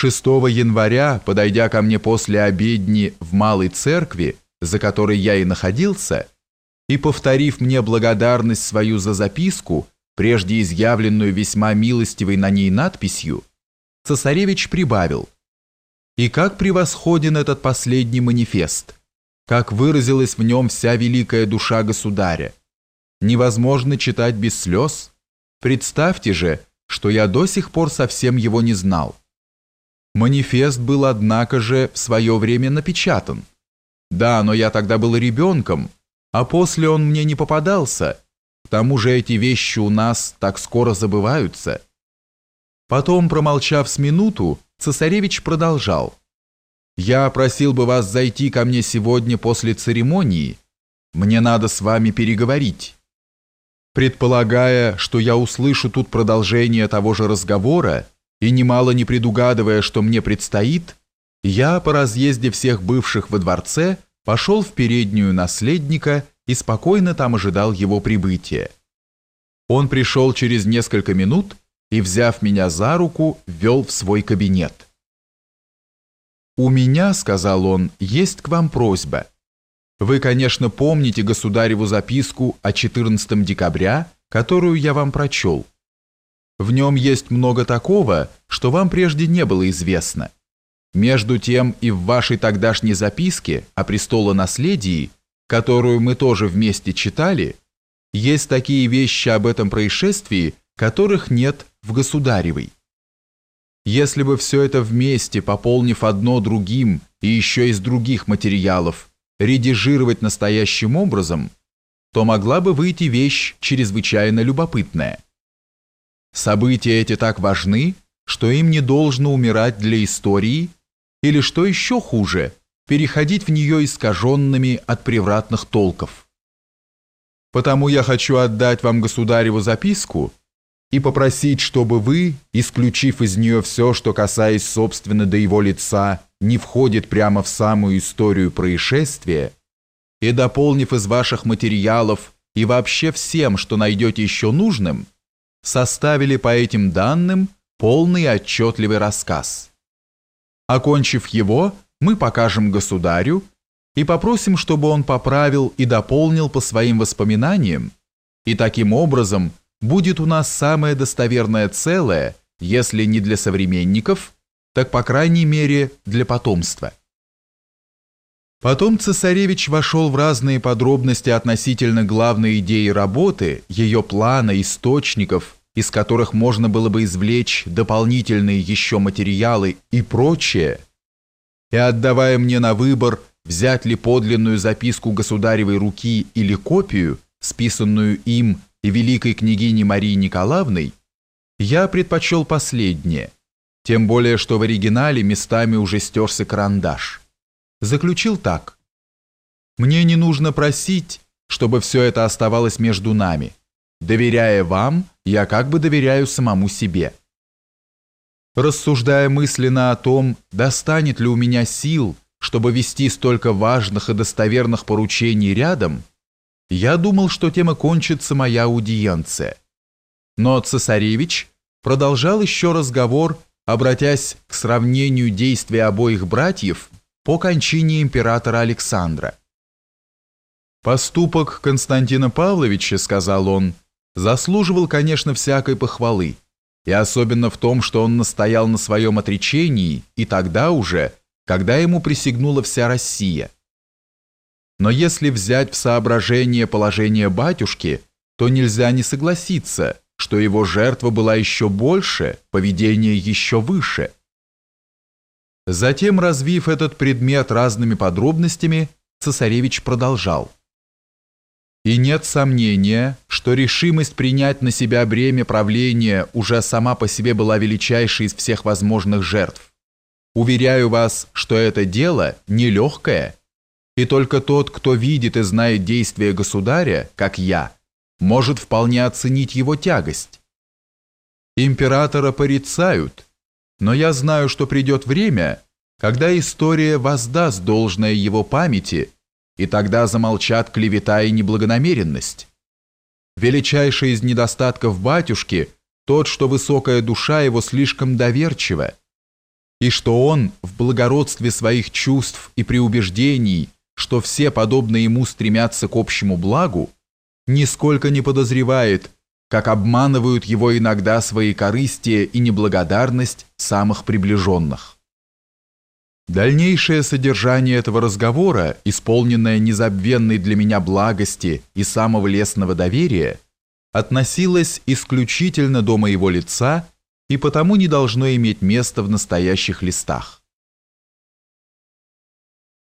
6 января, подойдя ко мне после обедни в Малой Церкви, за которой я и находился, и повторив мне благодарность свою за записку, прежде изъявленную весьма милостивой на ней надписью, цесаревич прибавил «И как превосходен этот последний манифест! Как выразилась в нем вся великая душа государя! Невозможно читать без слез! Представьте же, что я до сих пор совсем его не знал. Манифест был, однако же, в свое время напечатан. Да, но я тогда был ребенком, а после он мне не попадался. К тому же эти вещи у нас так скоро забываются. Потом, промолчав с минуту, цесаревич продолжал. «Я просил бы вас зайти ко мне сегодня после церемонии. Мне надо с вами переговорить». Предполагая, что я услышу тут продолжение того же разговора, и немало не предугадывая, что мне предстоит, я по разъезде всех бывших во дворце пошел в переднюю наследника и спокойно там ожидал его прибытия. Он пришел через несколько минут и, взяв меня за руку, ввел в свой кабинет. «У меня, — сказал он, — есть к вам просьба. Вы, конечно, помните государеву записку о 14 декабря, которую я вам прочел. В нем есть много такого, что вам прежде не было известно. Между тем и в вашей тогдашней записке о престолонаследии, которую мы тоже вместе читали, есть такие вещи об этом происшествии, которых нет в государевой. Если бы все это вместе, пополнив одно другим и еще из других материалов, редижировать настоящим образом, то могла бы выйти вещь чрезвычайно любопытная. События эти так важны, что им не должно умирать для истории, или, что еще хуже, переходить в нее искаженными от превратных толков. Потому я хочу отдать вам государеву записку и попросить, чтобы вы, исключив из нее все, что касаясь собственно до его лица, не входит прямо в самую историю происшествия, и дополнив из ваших материалов и вообще всем, что найдете еще нужным, составили по этим данным полный отчетливый рассказ. Окончив его, мы покажем государю и попросим, чтобы он поправил и дополнил по своим воспоминаниям, и таким образом будет у нас самое достоверное целое, если не для современников, так по крайней мере для потомства. Потом цесаревич вошел в разные подробности относительно главной идеи работы, ее плана, источников, из которых можно было бы извлечь дополнительные еще материалы и прочее, и отдавая мне на выбор, взять ли подлинную записку государевой руки или копию, списанную им и великой княгиней Марии Николаевной, я предпочел последнее – тем более, что в оригинале местами уже стерся карандаш. Заключил так. «Мне не нужно просить, чтобы все это оставалось между нами. Доверяя вам, я как бы доверяю самому себе». Рассуждая мысленно о том, достанет ли у меня сил, чтобы вести столько важных и достоверных поручений рядом, я думал, что тем и кончится моя аудиенция. Но цесаревич продолжал еще разговор обратясь к сравнению действий обоих братьев по кончине императора Александра. «Поступок Константина Павловича, — сказал он, — заслуживал, конечно, всякой похвалы, и особенно в том, что он настоял на своем отречении и тогда уже, когда ему присягнула вся Россия. Но если взять в соображение положение батюшки, то нельзя не согласиться, что его жертва была еще больше, поведение еще выше. Затем, развив этот предмет разными подробностями, цесаревич продолжал. И нет сомнения, что решимость принять на себя бремя правления уже сама по себе была величайшей из всех возможных жертв. Уверяю вас, что это дело нелегкое, и только тот, кто видит и знает действия государя, как я – может вполне оценить его тягость. Императора порицают, но я знаю, что придет время, когда история воздаст должное его памяти, и тогда замолчат клевета и неблагонамеренность. Величайший из недостатков батюшки тот, что высокая душа его слишком доверчива, и что он в благородстве своих чувств и преубеждений, что все подобные ему стремятся к общему благу, нисколько не подозревает, как обманывают его иногда свои корыстие и неблагодарность самых приближенных. Дальнейшее содержание этого разговора, исполненное незабвенной для меня благости и самого лестного доверия, относилось исключительно до моего лица и потому не должно иметь места в настоящих листах.